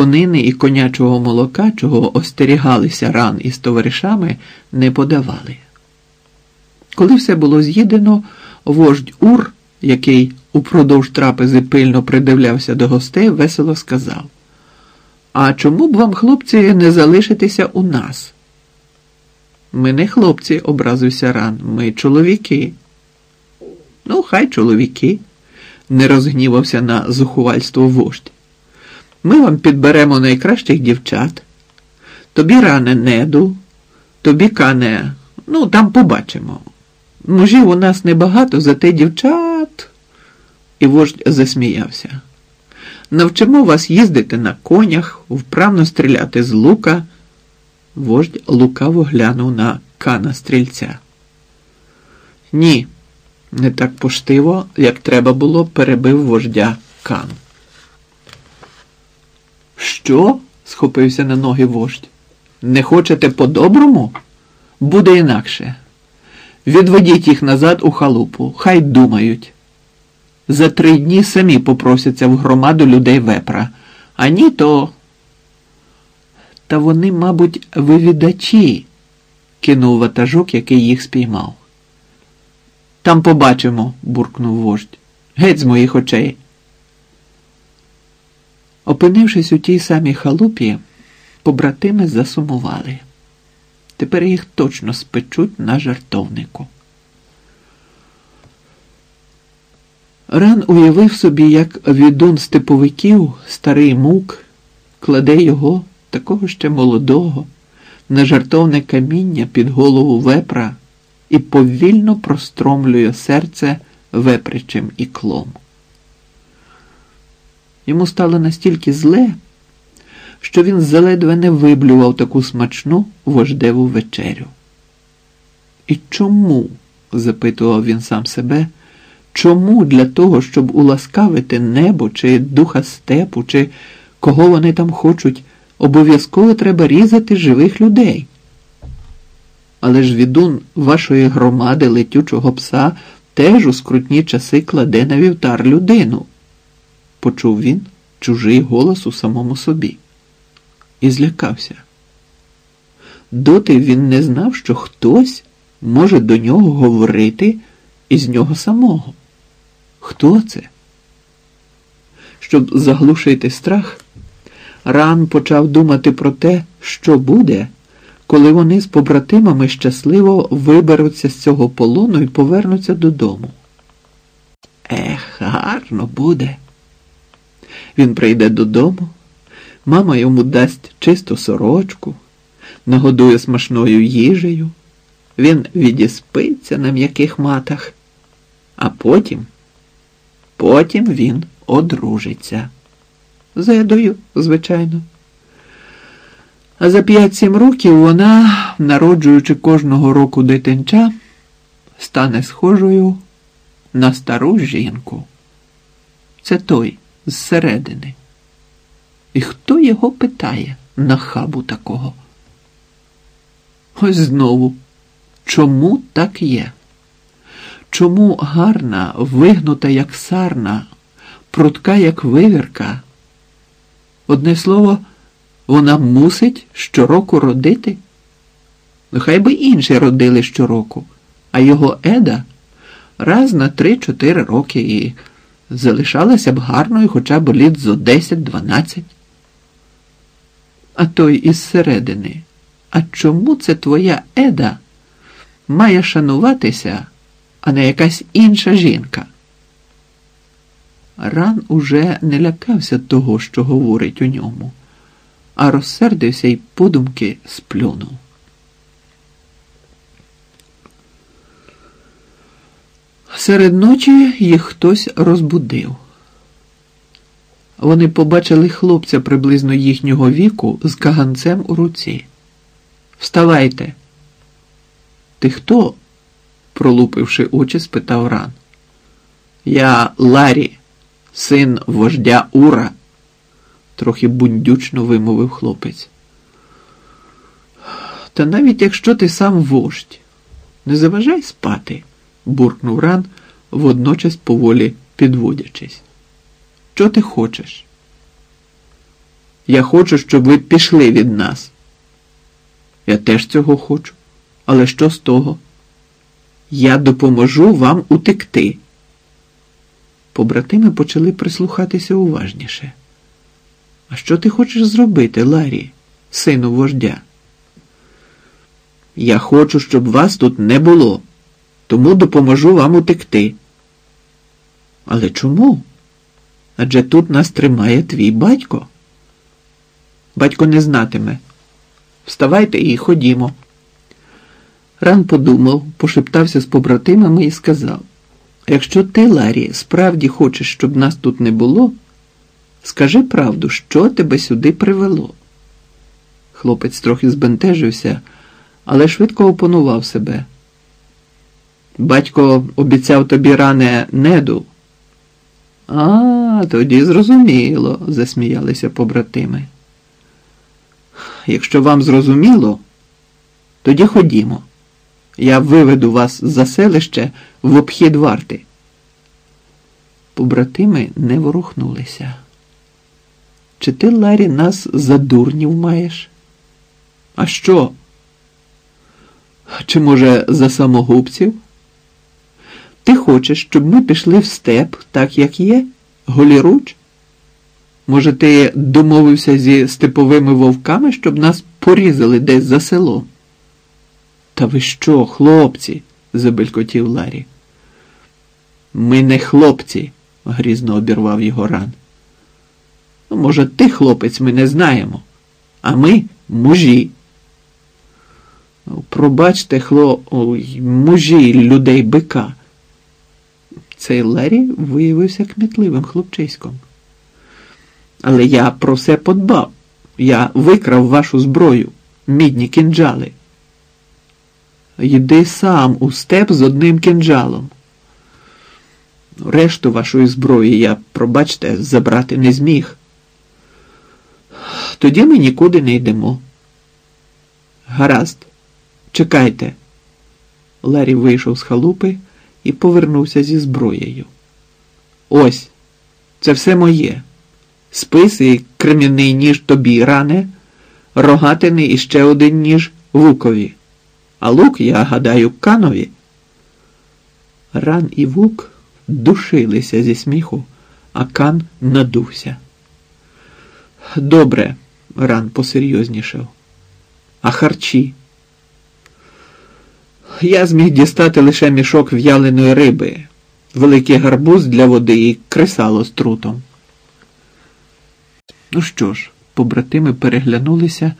конини і конячого молока, чого остерігалися ран із товаришами, не подавали. Коли все було з'їдено, вождь Ур, який упродовж трапези пильно придивлявся до гостей, весело сказав: А чому б вам, хлопці, не залишитися у нас? Ми не хлопці, образився ран, ми чоловіки. Ну, хай чоловіки, не розгнівався на зухувальство вождь. Ми вам підберемо найкращих дівчат. Тобі ране неду, тобі кане, ну там побачимо. Мужів у нас небагато, зате дівчат. І вождь засміявся. Навчимо вас їздити на конях, вправно стріляти з лука. Вождь лукаво глянув на кана стрільця. Ні, не так поштиво, як треба було, перебив вождя кан. Що? схопився на ноги вождь. Не хочете по-доброму? Буде інакше. Відведіть їх назад у халупу, хай думають. За три дні самі попросяться в громаду людей вепра, а ні, то. Та вони, мабуть, вивідачі, кинув ватажок, який їх спіймав. Там побачимо, буркнув вождь. Геть з моїх очей. Опинившись у тій самій халупі, побратими засумували. Тепер їх точно спечуть на жартовнику. Ран уявив собі, як відун степовиків, старий мук, кладе його, такого ще молодого, на жартовне каміння під голову вепра і повільно простромлює серце вепричим іклом. Йому стало настільки зле, що він заледве не виблював таку смачну вождеву вечерю. І чому? запитував він сам себе, чому для того, щоб уласкавити небо чи духа степу, чи кого вони там хочуть, обов'язково треба різати живих людей? Але ж відун вашої громади летючого пса теж у скрутні часи кладе на вівтар людину, почув він чужий голос у самому собі і злякався. Доти він не знав, що хтось може до нього говорити із нього самого. Хто це? Щоб заглушити страх, ран почав думати про те, що буде, коли вони з побратимами щасливо виберуться з цього полону і повернуться додому. Ех, гарно буде. Він прийде додому. Мама йому дасть чисту сорочку, нагодує смачною їжею, він відіспиться на м'яких матах, а потім, потім він одружиться. За ядою, звичайно. А за 5-7 років вона, народжуючи кожного року дитинча, стане схожою на стару жінку. Це той зсередини. І хто його питає на хабу такого? Ось знову. Чому так є? Чому гарна, вигнута, як сарна, прутка, як вивірка? Одне слово, вона мусить щороку родити? Хай би інші родили щороку, а його еда раз на три-чотири роки і залишалася б гарною хоча б літ зо 10-12 а той із середини. А чому це твоя еда має шануватися, а не якась інша жінка? Ран уже не лякався того, що говорить у ньому, а розсердився й подумки сплюнув. Серед ночі їх хтось розбудив. Вони побачили хлопця приблизно їхнього віку з каганцем у руці. Вставайте. Ти хто? пролупивши очі, спитав ран. Я Ларі, син вождя Ура, трохи бундючно вимовив хлопець. Та навіть якщо ти сам вождь, не заважай спати, буркнув ран, водночас поволі підводячись. Що ти хочеш? Я хочу, щоб ви пішли від нас. Я теж цього хочу. Але що з того? Я допоможу вам утекти. Побратими почали прислухатися уважніше. А що ти хочеш зробити, Ларі, сину вождя? Я хочу, щоб вас тут не було, тому допоможу вам утекти. Але чому? Адже тут нас тримає твій батько. Батько не знатиме. Вставайте і ходімо. Ран подумав, пошептався з побратимами і сказав: якщо ти, Ларі, справді хочеш, щоб нас тут не було, скажи правду, що тебе сюди привело. Хлопець трохи збентежився, але швидко опанував себе. Батько обіцяв тобі ране неду. А, тоді зрозуміло, засміялися побратими. Якщо вам зрозуміло, тоді ходімо. Я виведу вас за селище в обхід варти. Побратими не ворухнулися. Чи ти, Ларі, нас за дурнів маєш? А що? Чи, може, за самогубців? Ти хочеш, щоб ми пішли в степ, так як є, голіруч? Може, ти домовився зі степовими вовками, щоб нас порізали десь за селом? Та ви що, хлопці? забелькотів Ларі. Ми не хлопці, грізно обірвав його ран. Ну, може, ти, хлопець, ми не знаємо, а ми мужі. Пробачте, хло, ой, мужі людей бика. Цей Ларі виявився кмітливим хлопчиськом. Але я про все подбав. Я викрав вашу зброю, мідні кінджали. Йди сам у степ з одним кінджалом. Решту вашої зброї я, пробачте, забрати не зміг. Тоді ми нікуди не йдемо. Гаразд, чекайте. Ларі вийшов з халупи і повернувся зі зброєю. Ось, це все моє. Спис і крем'яний ніж тобі ране, рогатиний і ще один ніж вукові. А лук, я гадаю, канові. Ран і вук душилися зі сміху, а кан надувся. Добре, ран посерйознішав. А харчі. Я зміг дістати лише мішок в'яленої риби, великий гарбуз для води і кресало з трутом. Ну що ж, побратими переглянулися.